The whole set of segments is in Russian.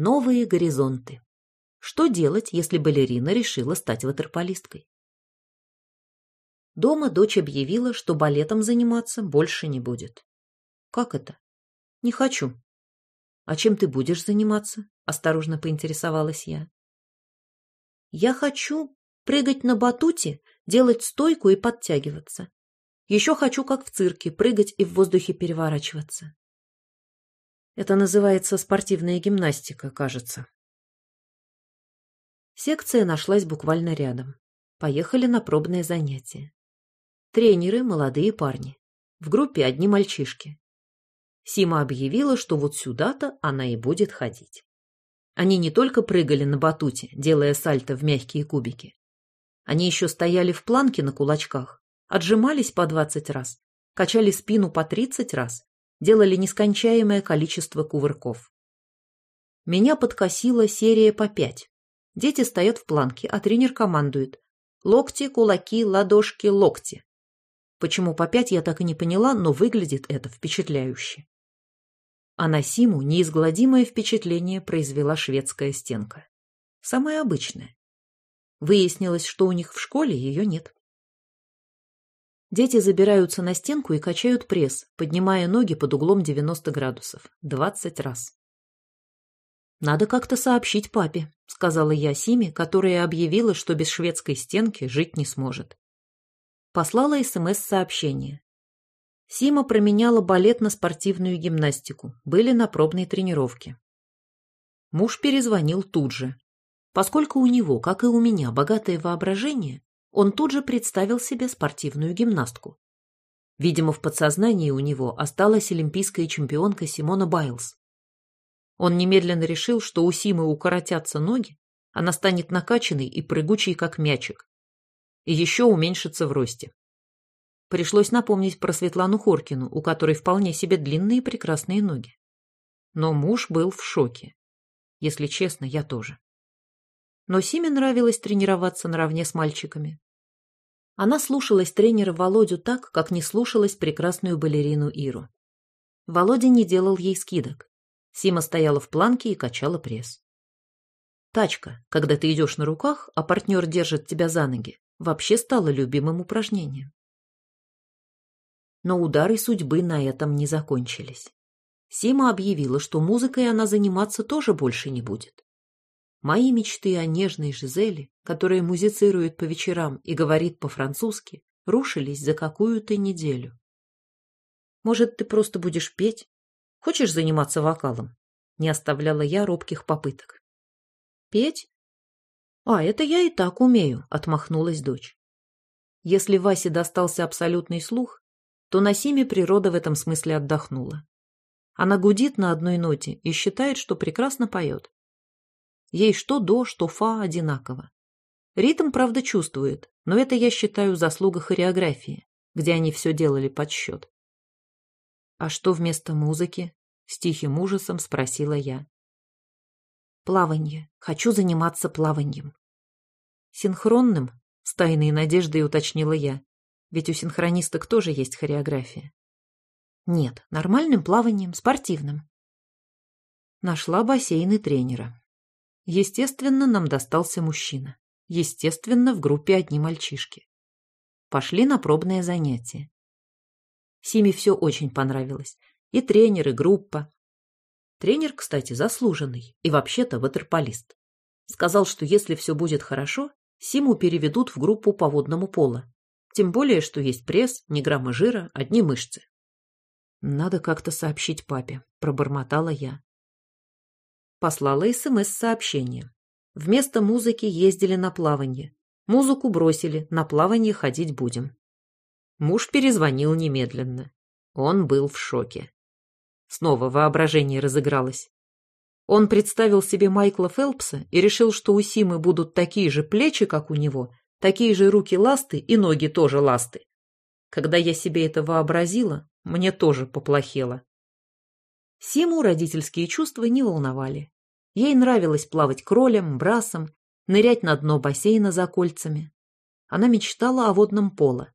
Новые горизонты. Что делать, если балерина решила стать ватерполисткой? Дома дочь объявила, что балетом заниматься больше не будет. Как это? Не хочу. А чем ты будешь заниматься? Осторожно поинтересовалась я. Я хочу прыгать на батуте, делать стойку и подтягиваться. Еще хочу, как в цирке, прыгать и в воздухе переворачиваться. Это называется спортивная гимнастика, кажется. Секция нашлась буквально рядом. Поехали на пробное занятие. Тренеры – молодые парни. В группе одни мальчишки. Сима объявила, что вот сюда-то она и будет ходить. Они не только прыгали на батуте, делая сальто в мягкие кубики. Они еще стояли в планке на кулачках, отжимались по 20 раз, качали спину по 30 раз, делали нескончаемое количество кувырков. Меня подкосила серия по 5. Дети стоят в планке, а тренер командует. Локти, кулаки, ладошки, локти. Почему по 5 я так и не поняла, но выглядит это впечатляюще. А на Симу неизгладимое впечатление произвела шведская стенка. Самая обычная. Выяснилось, что у них в школе ее нет. Дети забираются на стенку и качают пресс, поднимая ноги под углом 90 градусов. 20 раз. «Надо как-то сообщить папе», — сказала я Симе, которая объявила, что без шведской стенки жить не сможет. Послала СМС-сообщение. Сима променяла балет на спортивную гимнастику, были на пробной тренировке. Муж перезвонил тут же. Поскольку у него, как и у меня, богатое воображение, он тут же представил себе спортивную гимнастку. Видимо, в подсознании у него осталась олимпийская чемпионка Симона Байлз. Он немедленно решил, что у Симы укоротятся ноги, она станет накачанной и прыгучей, как мячик, и еще уменьшится в росте. Пришлось напомнить про Светлану Хоркину, у которой вполне себе длинные прекрасные ноги. Но муж был в шоке. Если честно, я тоже. Но Симе нравилось тренироваться наравне с мальчиками. Она слушалась тренера Володю так, как не слушалась прекрасную балерину Иру. Володя не делал ей скидок. Сима стояла в планке и качала пресс. Тачка, когда ты идешь на руках, а партнер держит тебя за ноги, вообще стала любимым упражнением. Но удары судьбы на этом не закончились. Сима объявила, что музыкой она заниматься тоже больше не будет. Мои мечты о нежной Жизели, которая музицирует по вечерам и говорит по-французски, рушились за какую-то неделю. Может, ты просто будешь петь? Хочешь заниматься вокалом? Не оставляла я робких попыток. Петь? А, это я и так умею, отмахнулась дочь. Если Васе достался абсолютный слух, то на Симе природа в этом смысле отдохнула. Она гудит на одной ноте и считает, что прекрасно поет. Ей что до, что фа одинаково. Ритм, правда, чувствует, но это я считаю заслуга хореографии, где они все делали под счет. «А что вместо музыки?» — с тихим ужасом спросила я. «Плаванье. Хочу заниматься плаваньем». «Синхронным?» — с тайной надеждой уточнила я. Ведь у синхронисток тоже есть хореография. Нет, нормальным плаванием, спортивным. Нашла бассейн и тренера. Естественно, нам достался мужчина. Естественно, в группе одни мальчишки. Пошли на пробное занятие. Симе все очень понравилось. И тренер, и группа. Тренер, кстати, заслуженный и вообще-то ватерполист. Сказал, что если все будет хорошо, Симу переведут в группу по водному пола. Тем более, что есть пресс, ни грамма жира, одни мышцы. Надо как-то сообщить папе, пробормотала я. Послала СМС-сообщение. Вместо музыки ездили на плавание. Музыку бросили, на плавание ходить будем. Муж перезвонил немедленно. Он был в шоке. Снова воображение разыгралось. Он представил себе Майкла Фелпса и решил, что у Симы будут такие же плечи, как у него, Такие же руки ласты и ноги тоже ласты. Когда я себе это вообразила, мне тоже поплохело. Симу родительские чувства не волновали. Ей нравилось плавать кролем, брасом, нырять на дно бассейна за кольцами. Она мечтала о водном поло.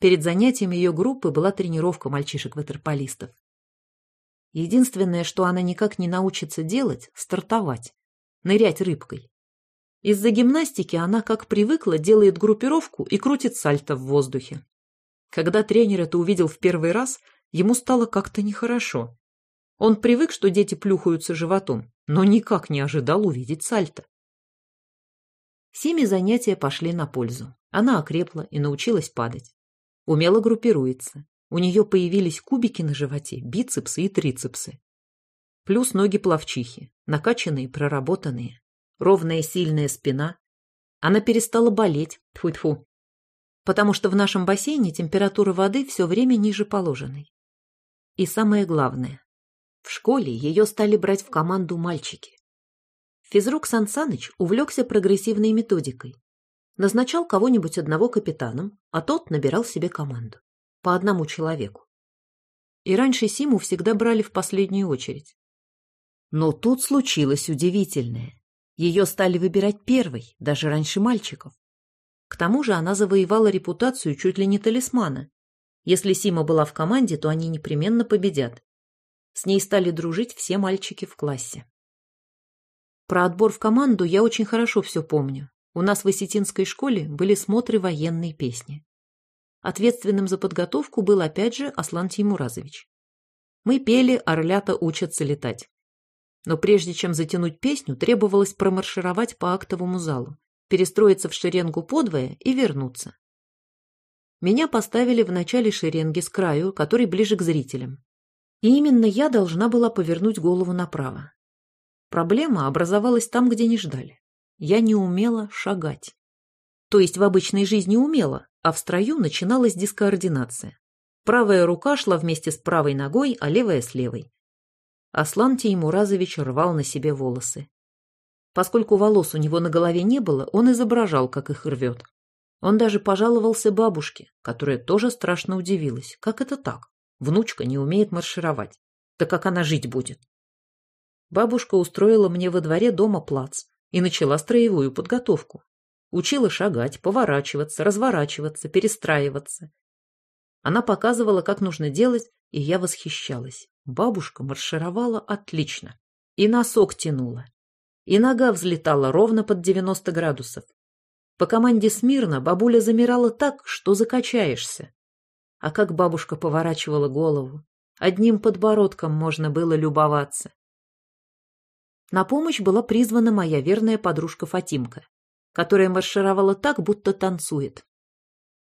Перед занятием ее группы была тренировка мальчишек-ватерполистов. Единственное, что она никак не научится делать – стартовать, нырять рыбкой. Из-за гимнастики она, как привыкла, делает группировку и крутит сальто в воздухе. Когда тренер это увидел в первый раз, ему стало как-то нехорошо. Он привык, что дети плюхаются животом, но никак не ожидал увидеть сальто. Семи занятия пошли на пользу. Она окрепла и научилась падать. Умело группируется. У нее появились кубики на животе, бицепсы и трицепсы. Плюс ноги плавчихи, накачанные, проработанные. Ровная сильная спина. Она перестала болеть, тьфу -тьфу, потому что в нашем бассейне температура воды все время ниже положенной. И самое главное, в школе ее стали брать в команду мальчики. Физрук Сансаныч увлекся прогрессивной методикой. Назначал кого-нибудь одного капитаном, а тот набирал себе команду. По одному человеку. И раньше Симу всегда брали в последнюю очередь. Но тут случилось удивительное. Ее стали выбирать первой, даже раньше мальчиков. К тому же она завоевала репутацию чуть ли не талисмана. Если Сима была в команде, то они непременно победят. С ней стали дружить все мальчики в классе. Про отбор в команду я очень хорошо все помню. У нас в Осетинской школе были смотры военной песни. Ответственным за подготовку был опять же Аслан Тимуразович. Мы пели «Орлята учатся летать». Но прежде чем затянуть песню, требовалось промаршировать по актовому залу, перестроиться в шеренгу подвое и вернуться. Меня поставили в начале шеренги с краю, который ближе к зрителям. И именно я должна была повернуть голову направо. Проблема образовалась там, где не ждали. Я не умела шагать. То есть в обычной жизни умела, а в строю начиналась дискоординация. Правая рука шла вместе с правой ногой, а левая с левой. Аслан Теймуразович рвал на себе волосы. Поскольку волос у него на голове не было, он изображал, как их рвет. Он даже пожаловался бабушке, которая тоже страшно удивилась. Как это так? Внучка не умеет маршировать. Да как она жить будет? Бабушка устроила мне во дворе дома плац и начала строевую подготовку. Учила шагать, поворачиваться, разворачиваться, перестраиваться. Она показывала, как нужно делать, и я восхищалась. Бабушка маршировала отлично. И носок тянула. И нога взлетала ровно под 90 градусов. По команде смирно бабуля замирала так, что закачаешься. А как бабушка поворачивала голову. Одним подбородком можно было любоваться. На помощь была призвана моя верная подружка Фатимка, которая маршировала так, будто танцует.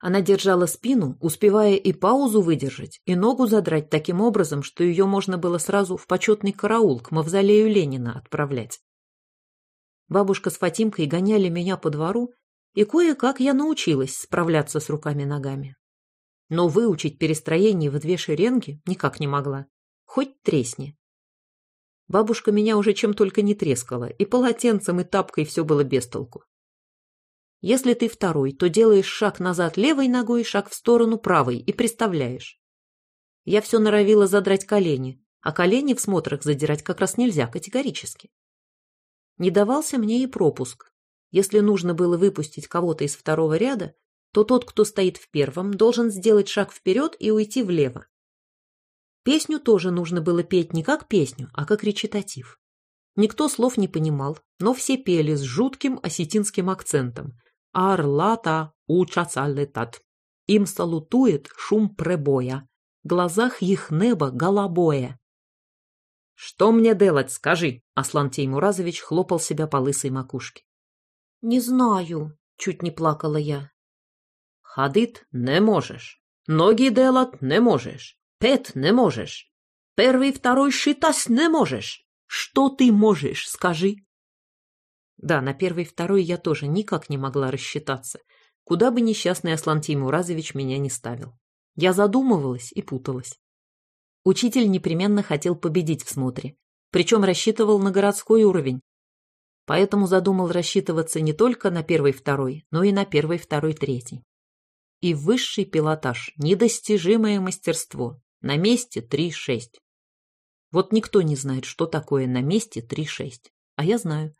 Она держала спину, успевая и паузу выдержать, и ногу задрать таким образом, что ее можно было сразу в почетный караул к мавзолею Ленина отправлять. Бабушка с Фатимкой гоняли меня по двору, и кое-как я научилась справляться с руками-ногами. Но выучить перестроение в две шеренги никак не могла. Хоть тресни. Бабушка меня уже чем только не трескала, и полотенцем, и тапкой все было без толку. Если ты второй, то делаешь шаг назад левой ногой, шаг в сторону правой и приставляешь. Я все норовила задрать колени, а колени в смотрах задирать как раз нельзя категорически. Не давался мне и пропуск. Если нужно было выпустить кого-то из второго ряда, то тот, кто стоит в первом, должен сделать шаг вперед и уйти влево. Песню тоже нужно было петь не как песню, а как речитатив. Никто слов не понимал, но все пели с жутким осетинским акцентом. «Арлата учатся летат». Им салутует шум пребоя. В глазах их небо голубое. «Что мне делать, скажи?» Аслан Теймуразович хлопал себя по лысой макушке. «Не знаю», — чуть не плакала я. «Ходить не можешь. Ноги делать не можешь. Пет не можешь. Первый, второй считать не можешь. Что ты можешь, скажи? Да, на первый, второй я тоже никак не могла рассчитаться. Куда бы несчастный Аслан Тимуразович меня не ставил. Я задумывалась и путалась. Учитель непременно хотел победить в смотре, причем рассчитывал на городской уровень. Поэтому задумал рассчитываться не только на первый-второй, но и на первый-второй-третий. И высший пилотаж, недостижимое мастерство, на месте 3-6. Вот никто не знает, что такое на месте 3-6. А я знаю.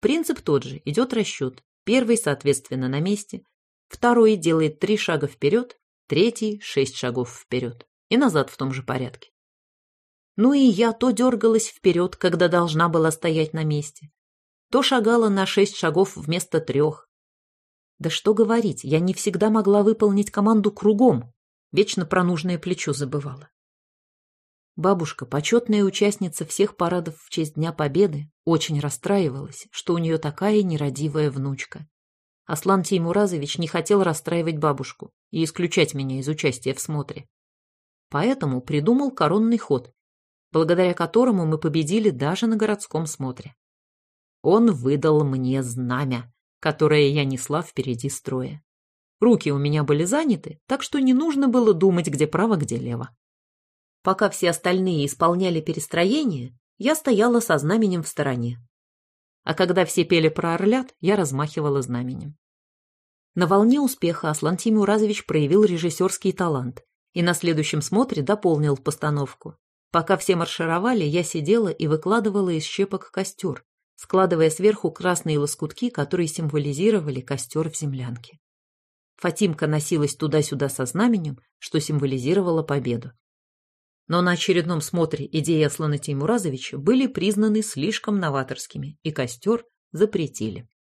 Принцип тот же, идет расчет. Первый, соответственно, на месте. Второй делает три шага вперед, третий – шесть шагов вперед. И назад в том же порядке. Ну и я то дергалась вперед, когда должна была стоять на месте, то шагала на шесть шагов вместо трех. Да что говорить, я не всегда могла выполнить команду кругом, вечно про нужное плечо забывала. Бабушка, почетная участница всех парадов в честь Дня Победы, очень расстраивалась, что у нее такая нерадивая внучка. Аслан Теймуразович не хотел расстраивать бабушку и исключать меня из участия в смотре. Поэтому придумал коронный ход, благодаря которому мы победили даже на городском смотре. Он выдал мне знамя, которое я несла впереди строя. Руки у меня были заняты, так что не нужно было думать, где право, где лево. Пока все остальные исполняли перестроение, я стояла со знаменем в стороне. А когда все пели про орлят, я размахивала знаменем. На волне успеха Аслан Тимуразович проявил режиссерский талант и на следующем смотре дополнил постановку. Пока все маршировали, я сидела и выкладывала из щепок костер, складывая сверху красные лоскутки, которые символизировали костер в землянке. Фатимка носилась туда-сюда со знаменем, что символизировало победу. Но на очередном смотре идеи Аслана Теймуразовича были признаны слишком новаторскими, и костер запретили.